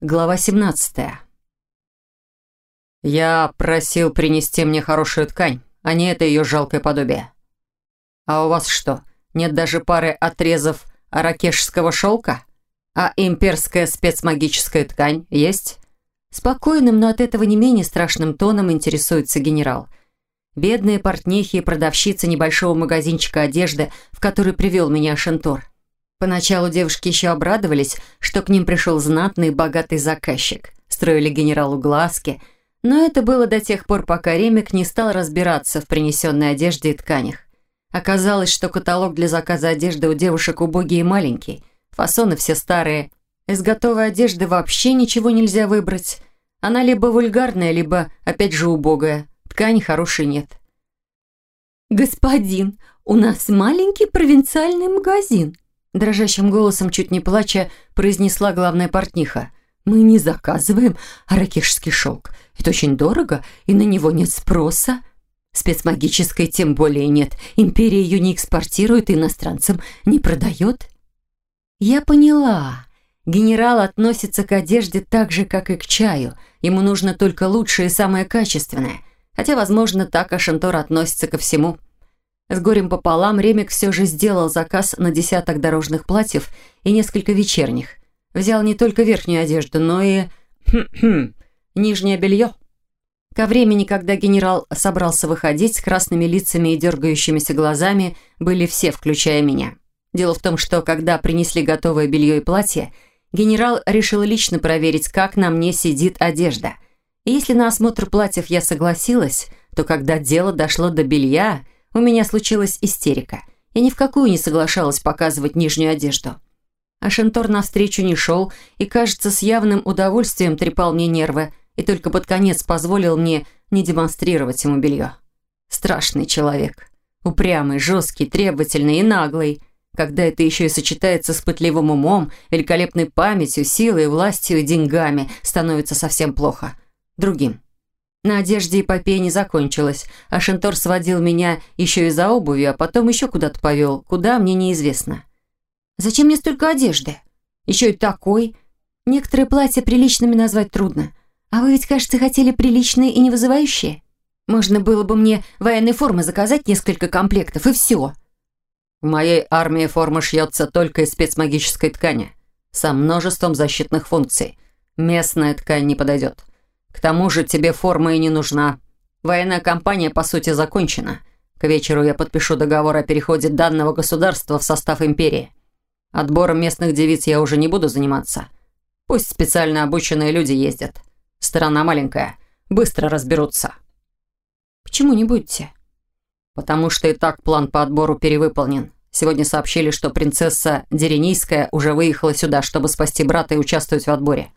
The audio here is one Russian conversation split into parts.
Глава 17. «Я просил принести мне хорошую ткань, а не это ее жалкое подобие. А у вас что, нет даже пары отрезов аракешского шелка? А имперская спецмагическая ткань есть?» Спокойным, но от этого не менее страшным тоном интересуется генерал. Бедные портнихи и продавщица небольшого магазинчика одежды, в который привел меня Шентор. Поначалу девушки еще обрадовались, что к ним пришел знатный богатый заказчик. Строили генералу глазки. Но это было до тех пор, пока Ремик не стал разбираться в принесенной одежде и тканях. Оказалось, что каталог для заказа одежды у девушек убогий и маленький. Фасоны все старые. Из готовой одежды вообще ничего нельзя выбрать. Она либо вульгарная, либо, опять же, убогая. Ткани хорошей нет. «Господин, у нас маленький провинциальный магазин», Дрожащим голосом, чуть не плача, произнесла главная портниха. «Мы не заказываем аракешский шелк. Это очень дорого, и на него нет спроса. Спецмагической тем более нет. Империя ее не экспортирует иностранцам не продает». «Я поняла. Генерал относится к одежде так же, как и к чаю. Ему нужно только лучшее и самое качественное. Хотя, возможно, так Ашантор относится ко всему». С горем пополам Ремик все же сделал заказ на десяток дорожных платьев и несколько вечерних. Взял не только верхнюю одежду, но и... нижнее белье. Ко времени, когда генерал собрался выходить, с красными лицами и дергающимися глазами были все, включая меня. Дело в том, что когда принесли готовое белье и платье, генерал решил лично проверить, как на мне сидит одежда. И если на осмотр платьев я согласилась, то когда дело дошло до белья у меня случилась истерика. Я ни в какую не соглашалась показывать нижнюю одежду. А Шентор навстречу не шел и, кажется, с явным удовольствием трепал мне нервы и только под конец позволил мне не демонстрировать ему белье. Страшный человек. Упрямый, жесткий, требовательный и наглый. Когда это еще и сочетается с пытливым умом, великолепной памятью, силой, властью и деньгами, становится совсем плохо. Другим. На одежде эпопея не закончилась, а Шентор сводил меня еще и за обувью, а потом еще куда-то повел, куда мне неизвестно. «Зачем мне столько одежды? Еще и такой. Некоторые платья приличными назвать трудно. А вы ведь, кажется, хотели приличные и не вызывающие? Можно было бы мне военной формы заказать несколько комплектов, и все». «В моей армии форма шьется только из спецмагической ткани, со множеством защитных функций. Местная ткань не подойдет». К тому же тебе форма и не нужна. Военная кампания, по сути, закончена. К вечеру я подпишу договор о переходе данного государства в состав империи. Отбором местных девиц я уже не буду заниматься. Пусть специально обученные люди ездят. Страна маленькая. Быстро разберутся. Почему не будете? Потому что и так план по отбору перевыполнен. Сегодня сообщили, что принцесса Деренийская уже выехала сюда, чтобы спасти брата и участвовать в отборе.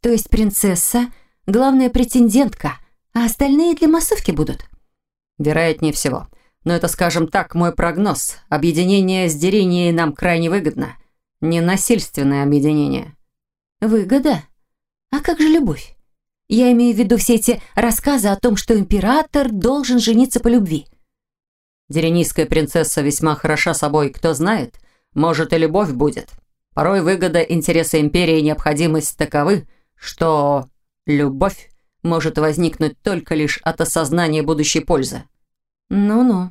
То есть принцесса – главная претендентка, а остальные для массовки будут? Вероятнее всего. Но это, скажем так, мой прогноз. Объединение с Деренией нам крайне выгодно. Ненасильственное объединение. Выгода? А как же любовь? Я имею в виду все эти рассказы о том, что император должен жениться по любви. Деренийская принцесса весьма хороша собой, кто знает. Может, и любовь будет. Порой выгода, интересы империи и необходимость таковы, что любовь может возникнуть только лишь от осознания будущей пользы. Ну-ну.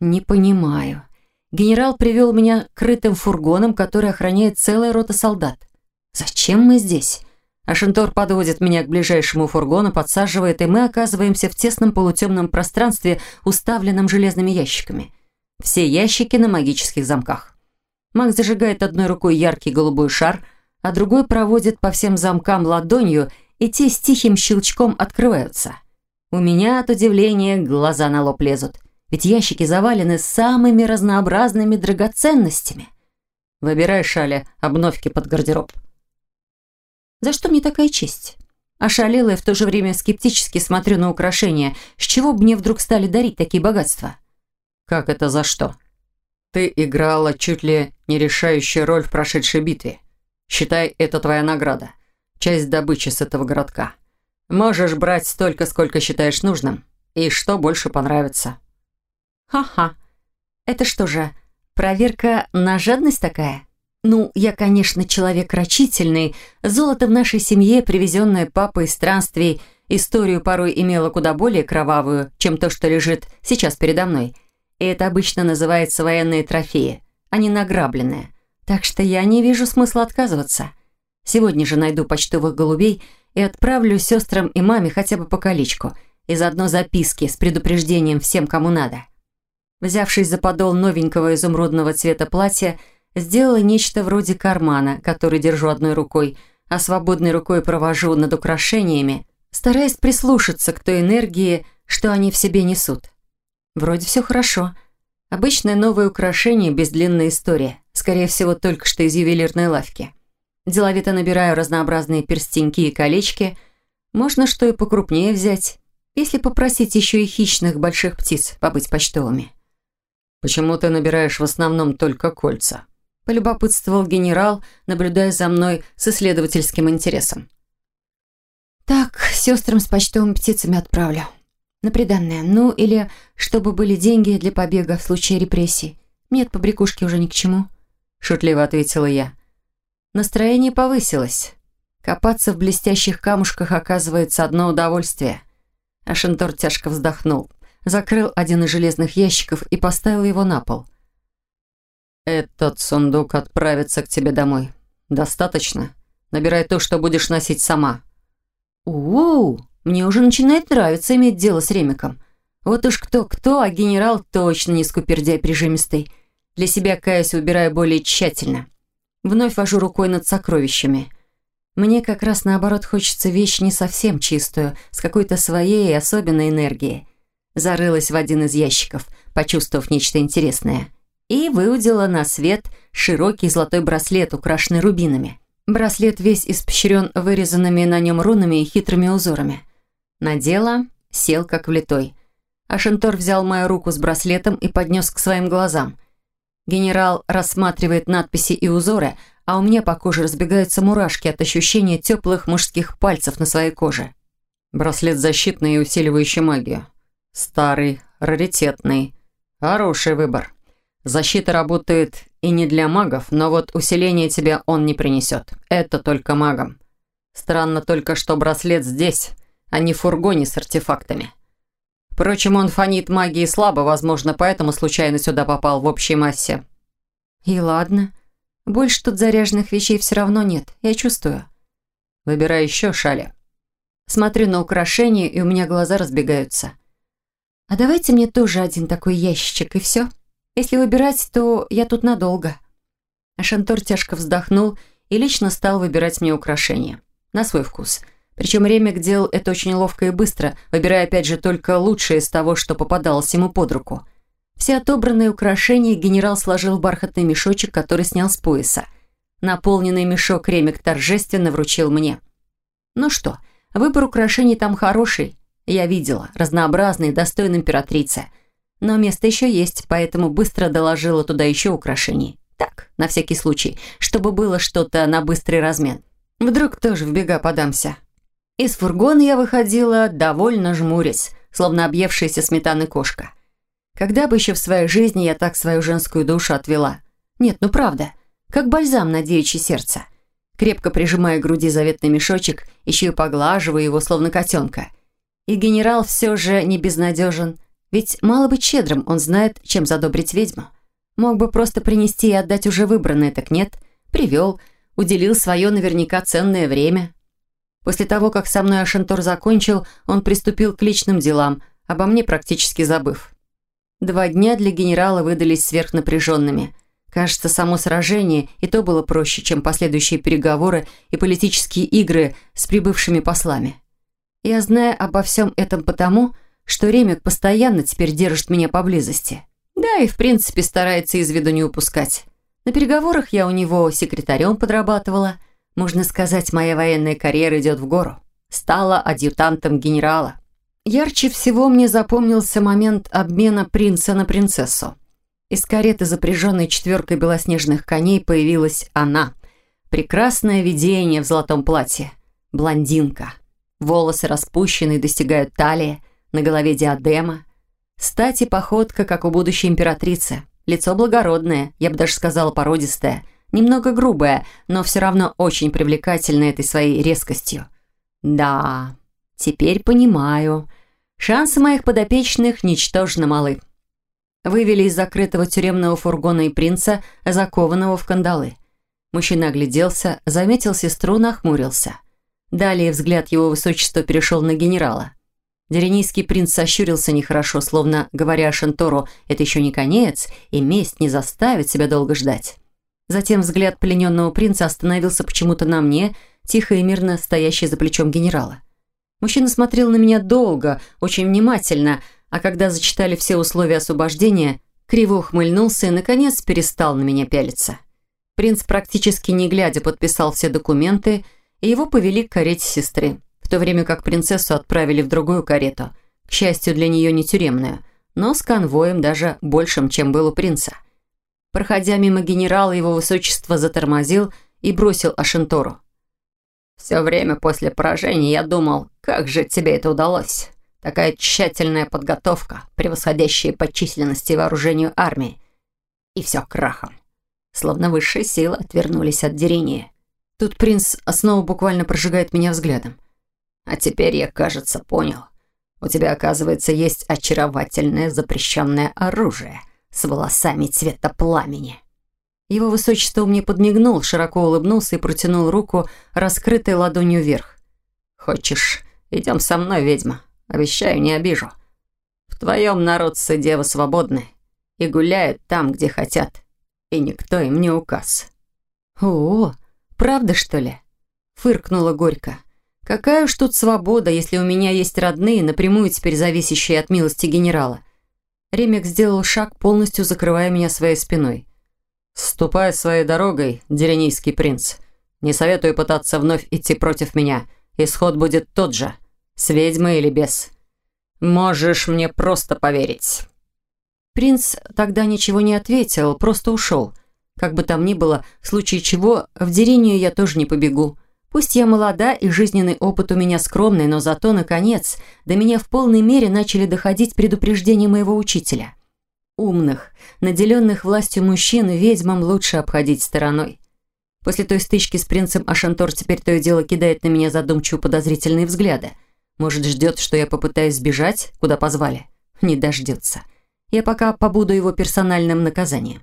Не понимаю. Генерал привел меня крытым фургоном, который охраняет целая рота солдат. Зачем мы здесь? Ашентор подводит меня к ближайшему фургону, подсаживает, и мы оказываемся в тесном полутемном пространстве, уставленном железными ящиками. Все ящики на магических замках. Маг зажигает одной рукой яркий голубой шар – а другой проводит по всем замкам ладонью, и те с тихим щелчком открываются. У меня от удивления глаза на лоб лезут, ведь ящики завалены самыми разнообразными драгоценностями. Выбирай, Шаля, обновки под гардероб. За что мне такая честь? Ошалела и в то же время скептически смотрю на украшения. С чего бы мне вдруг стали дарить такие богатства? Как это за что? Ты играла чуть ли не решающую роль в прошедшей битве. Считай, это твоя награда. Часть добычи с этого городка. Можешь брать столько, сколько считаешь нужным. И что больше понравится. Ха-ха. Это что же, проверка на жадность такая? Ну, я, конечно, человек рачительный. Золото в нашей семье, привезенное папой из странствий, историю порой имело куда более кровавую, чем то, что лежит сейчас передо мной. И это обычно называется военные трофеи, а не награбленные. Так что я не вижу смысла отказываться. Сегодня же найду почтовых голубей и отправлю сестрам и маме хотя бы по колечку и заодно записки с предупреждением всем, кому надо. Взявшись за подол новенького изумрудного цвета платья, Сделала нечто вроде кармана, который держу одной рукой, а свободной рукой провожу над украшениями, стараясь прислушаться к той энергии, что они в себе несут. Вроде все хорошо. Обычное новое украшение без длинной истории, скорее всего, только что из ювелирной лавки. Деловито набираю разнообразные перстеньки и колечки. Можно что и покрупнее взять, если попросить еще и хищных больших птиц побыть почтовыми. «Почему ты набираешь в основном только кольца?» полюбопытствовал генерал, наблюдая за мной с исследовательским интересом. «Так, сестрам с почтовыми птицами отправлю. На приданное. Ну, или чтобы были деньги для побега в случае репрессий. Нет, побрякушки уже ни к чему», — шутливо ответила я. Настроение повысилось. Копаться в блестящих камушках оказывается одно удовольствие. Ашентор тяжко вздохнул, закрыл один из железных ящиков и поставил его на пол — «Этот сундук отправится к тебе домой. Достаточно? Набирай то, что будешь носить сама». «У-у-у! Мне уже начинает нравиться иметь дело с Ремиком. Вот уж кто-кто, а генерал точно не скупердяй прижимистый. Для себя, каясь, убираю более тщательно. Вновь вожу рукой над сокровищами. Мне как раз наоборот хочется вещь не совсем чистую, с какой-то своей особенной энергией. Зарылась в один из ящиков, почувствовав нечто интересное – и выудила на свет широкий золотой браслет, украшенный рубинами. Браслет весь испещрен вырезанными на нем рунами и хитрыми узорами. Надела, сел как влитой. Ашентор взял мою руку с браслетом и поднес к своим глазам. Генерал рассматривает надписи и узоры, а у меня по коже разбегаются мурашки от ощущения теплых мужских пальцев на своей коже. Браслет защитный и усиливающий магию. Старый, раритетный. Хороший выбор. Защита работает и не для магов, но вот усиление тебе он не принесет. Это только магам. Странно только, что браслет здесь, а не в фургоне с артефактами. Впрочем, он фонит магии слабо, возможно, поэтому случайно сюда попал в общей массе. И ладно. Больше тут заряженных вещей все равно нет, я чувствую. Выбирай еще шали. Смотрю на украшения, и у меня глаза разбегаются. А давайте мне тоже один такой ящичек, и все. Если выбирать, то я тут надолго». Ашантор тяжко вздохнул и лично стал выбирать мне украшения. На свой вкус. Причем Ремик делал это очень ловко и быстро, выбирая опять же только лучшее из того, что попадалось ему под руку. Все отобранные украшения генерал сложил в бархатный мешочек, который снял с пояса. Наполненный мешок Ремик торжественно вручил мне. Ну что, выбор украшений там хороший. Я видела, разнообразный, достойный императрицы – но место еще есть, поэтому быстро доложила туда еще украшений. Так, на всякий случай, чтобы было что-то на быстрый размен. Вдруг тоже в бега подамся. Из фургона я выходила, довольно жмурясь, словно объевшаяся сметаны кошка. Когда бы еще в своей жизни я так свою женскую душу отвела? Нет, ну правда, как бальзам на девичье сердце. Крепко прижимая к груди заветный мешочек, еще и поглаживая его, словно котенка. И генерал все же не безнадежен – ведь мало быть щедрым, он знает, чем задобрить ведьму. Мог бы просто принести и отдать уже выбранное, так нет. Привел, уделил свое наверняка ценное время. После того, как со мной Ашентор закончил, он приступил к личным делам, обо мне практически забыв. Два дня для генерала выдались сверхнапряженными. Кажется, само сражение и то было проще, чем последующие переговоры и политические игры с прибывшими послами. Я знаю обо всем этом потому, что Ремик постоянно теперь держит меня поблизости. Да, и в принципе старается из виду не упускать. На переговорах я у него секретарем подрабатывала. Можно сказать, моя военная карьера идет в гору. Стала адъютантом генерала. Ярче всего мне запомнился момент обмена принца на принцессу. Из кареты, запряженной четверкой белоснежных коней, появилась она. Прекрасное видение в золотом платье. Блондинка. Волосы распущенные, достигают талии на голове диадема. Стать и походка, как у будущей императрицы. Лицо благородное, я бы даже сказала породистое, Немного грубая, но все равно очень привлекательная этой своей резкостью. Да, теперь понимаю. Шансы моих подопечных ничтожно малы. Вывели из закрытого тюремного фургона и принца, закованного в кандалы. Мужчина огляделся, заметил сестру, нахмурился. Далее взгляд его высочества перешел на генерала. Деренийский принц сощурился нехорошо, словно говоря Шантору, это еще не конец, и месть не заставит себя долго ждать. Затем взгляд плененного принца остановился почему-то на мне, тихо и мирно стоящий за плечом генерала. Мужчина смотрел на меня долго, очень внимательно, а когда зачитали все условия освобождения, криво ухмыльнулся и, наконец, перестал на меня пялиться. Принц практически не глядя подписал все документы, и его повели к карете сестры в то время как принцессу отправили в другую карету, к счастью для нее не тюремную, но с конвоем даже большим, чем был у принца. Проходя мимо генерала, его высочество затормозил и бросил Ашентору. «Все время после поражения я думал, как же тебе это удалось? Такая тщательная подготовка, превосходящая по численности вооружению армии. И все крахом. Словно высшие силы отвернулись от дерения. Тут принц снова буквально прожигает меня взглядом. А теперь я, кажется, понял. У тебя, оказывается, есть очаровательное запрещенное оружие с волосами цвета пламени». Его высочество мне подмигнул, широко улыбнулся и протянул руку, раскрытой ладонью вверх. «Хочешь, идем со мной, ведьма? Обещаю, не обижу. В твоем народце девы свободны и гуляют там, где хотят, и никто им не указ». «О, правда, что ли?» Фыркнула горько. Какая уж тут свобода, если у меня есть родные, напрямую теперь зависящие от милости генерала. Ремик сделал шаг, полностью закрывая меня своей спиной. «Ступай своей дорогой, деренийский принц. Не советую пытаться вновь идти против меня. Исход будет тот же, с ведьмой или без. Можешь мне просто поверить». Принц тогда ничего не ответил, просто ушел. Как бы там ни было, в случае чего, в Дерению я тоже не побегу. Пусть я молода и жизненный опыт у меня скромный, но зато, наконец, до меня в полной мере начали доходить предупреждения моего учителя. Умных, наделенных властью мужчин ведьмам лучше обходить стороной. После той стычки с принцем Ашантор теперь то и дело кидает на меня задумчиво подозрительные взгляды. Может, ждет, что я попытаюсь сбежать, куда позвали? Не дождется. Я пока побуду его персональным наказанием.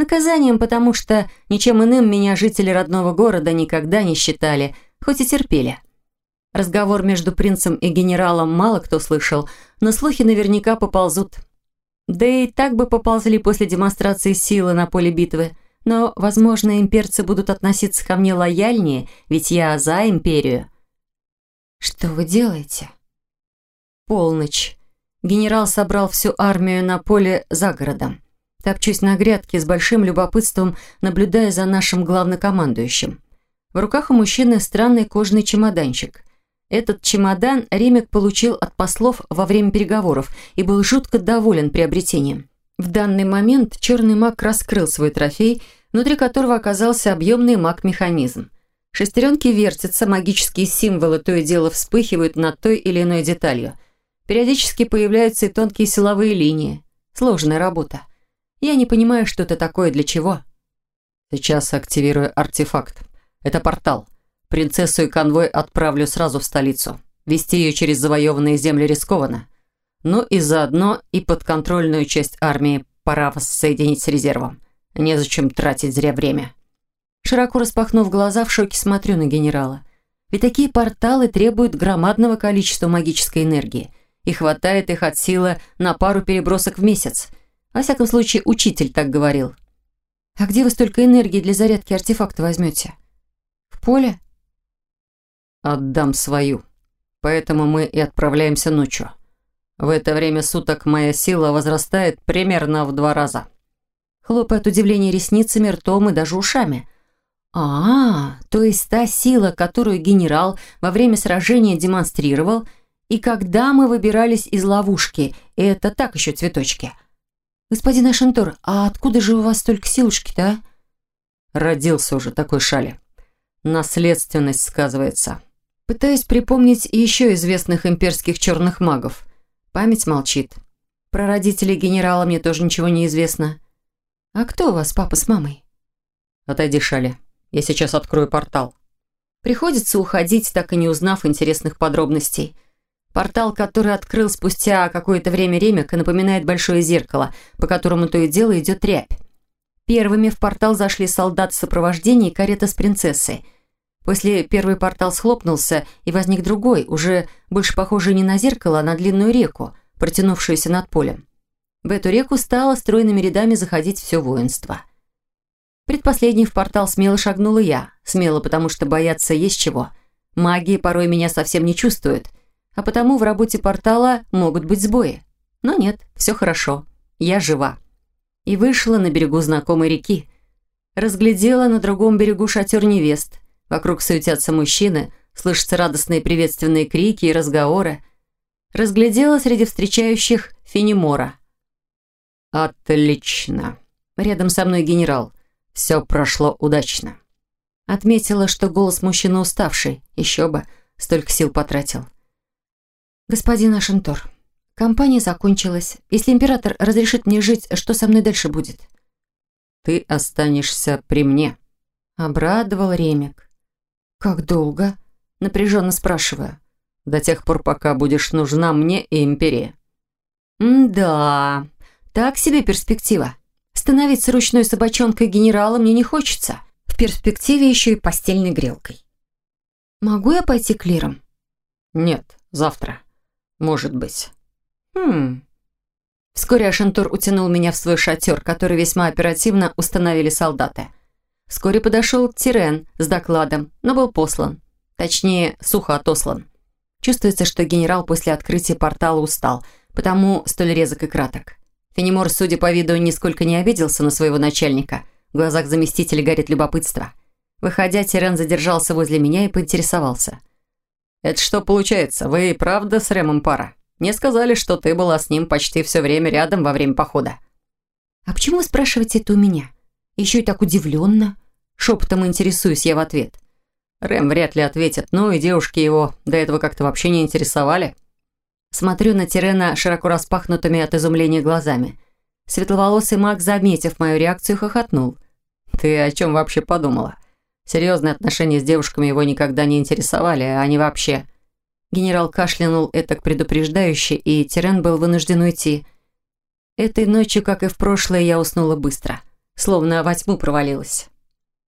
Наказанием, потому что ничем иным меня жители родного города никогда не считали, хоть и терпели. Разговор между принцем и генералом мало кто слышал, но слухи наверняка поползут. Да и так бы поползли после демонстрации силы на поле битвы. Но, возможно, имперцы будут относиться ко мне лояльнее, ведь я за империю. Что вы делаете? Полночь. Генерал собрал всю армию на поле за городом. Топчусь на грядке с большим любопытством, наблюдая за нашим главнокомандующим. В руках у мужчины странный кожаный чемоданчик. Этот чемодан Ремик получил от послов во время переговоров и был жутко доволен приобретением. В данный момент черный маг раскрыл свой трофей, внутри которого оказался объемный маг-механизм. Шестеренки вертятся, магические символы то и дело вспыхивают над той или иной деталью. Периодически появляются и тонкие силовые линии. Сложная работа. Я не понимаю, что это такое, для чего. Сейчас активирую артефакт. Это портал. Принцессу и конвой отправлю сразу в столицу. Вести ее через завоеванные земли рискованно. Ну и заодно и подконтрольную часть армии пора воссоединить с резервом. Незачем тратить зря время. Широко распахнув глаза, в шоке смотрю на генерала. Ведь такие порталы требуют громадного количества магической энергии. И хватает их от силы на пару перебросок в месяц – во всяком случае, учитель так говорил. «А где вы столько энергии для зарядки артефакта возьмете? В поле?» «Отдам свою. Поэтому мы и отправляемся ночью. В это время суток моя сила возрастает примерно в два раза». Хлопает удивление ресницами, ртом и даже ушами. «А, то есть та сила, которую генерал во время сражения демонстрировал, и когда мы выбирались из ловушки, это так еще цветочки». «Господин Ашантор, а откуда же у вас столько силушки-то, а?» «Родился уже такой шали. Наследственность сказывается». Пытаюсь припомнить еще известных имперских черных магов. Память молчит. Про родителей генерала мне тоже ничего не известно. «А кто у вас, папа с мамой?» «Отойди, Шали. Я сейчас открою портал». Приходится уходить, так и не узнав интересных подробностей. Портал, который открыл спустя какое-то время Ремика, напоминает большое зеркало, по которому то и дело идет рябь. Первыми в портал зашли солдаты сопровождения и карета с принцессой. После первый портал схлопнулся, и возник другой, уже больше похожий не на зеркало, а на длинную реку, протянувшуюся над полем. В эту реку стало стройными рядами заходить все воинство. Предпоследней в портал смело шагнула я. Смело, потому что бояться есть чего. Магия порой меня совсем не чувствует, а потому в работе портала могут быть сбои. Но нет, все хорошо. Я жива. И вышла на берегу знакомой реки. Разглядела на другом берегу шатер невест. Вокруг суетятся мужчины, слышатся радостные приветственные крики и разговоры. Разглядела среди встречающих Фенимора. «Отлично!» Рядом со мной генерал. «Все прошло удачно». Отметила, что голос мужчины уставший. Еще бы, столько сил потратил. «Господин Ашентор, компания закончилась. Если император разрешит мне жить, что со мной дальше будет?» «Ты останешься при мне», — обрадовал Ремик. «Как долго?» — напряженно спрашиваю. «До тех пор, пока будешь нужна мне и империи». «Да, так себе перспектива. Становиться ручной собачонкой генерала мне не хочется. В перспективе еще и постельной грелкой. Могу я пойти к Лирам? Нет, завтра. Может быть. Хм. Вскоре Ашентур утянул меня в свой шатер, который весьма оперативно установили солдаты. Вскоре подошел Тирен с докладом, но был послан. Точнее, сухо отослан. Чувствуется, что генерал после открытия портала устал, потому столь резок и краток. Фенимор, судя по виду, нисколько не обиделся на своего начальника. В глазах заместителя горит любопытство. Выходя, Тирен задержался возле меня и поинтересовался. «Это что получается? Вы и правда с Рэмом пара? Мне сказали, что ты была с ним почти все время рядом во время похода». «А почему вы спрашиваете это у меня? Еще и так удивленно?» Шепотом интересуюсь я в ответ. Рэм вряд ли ответит, ну и девушки его до этого как-то вообще не интересовали. Смотрю на Тирена широко распахнутыми от изумления глазами. Светловолосый маг, заметив мою реакцию, хохотнул. «Ты о чем вообще подумала? Серьезные отношения с девушками его никогда не интересовали, а они вообще...» Генерал кашлянул этак предупреждающе, и Тирен был вынужден уйти. Этой ночью, как и в прошлое, я уснула быстро, словно во тьму провалилась.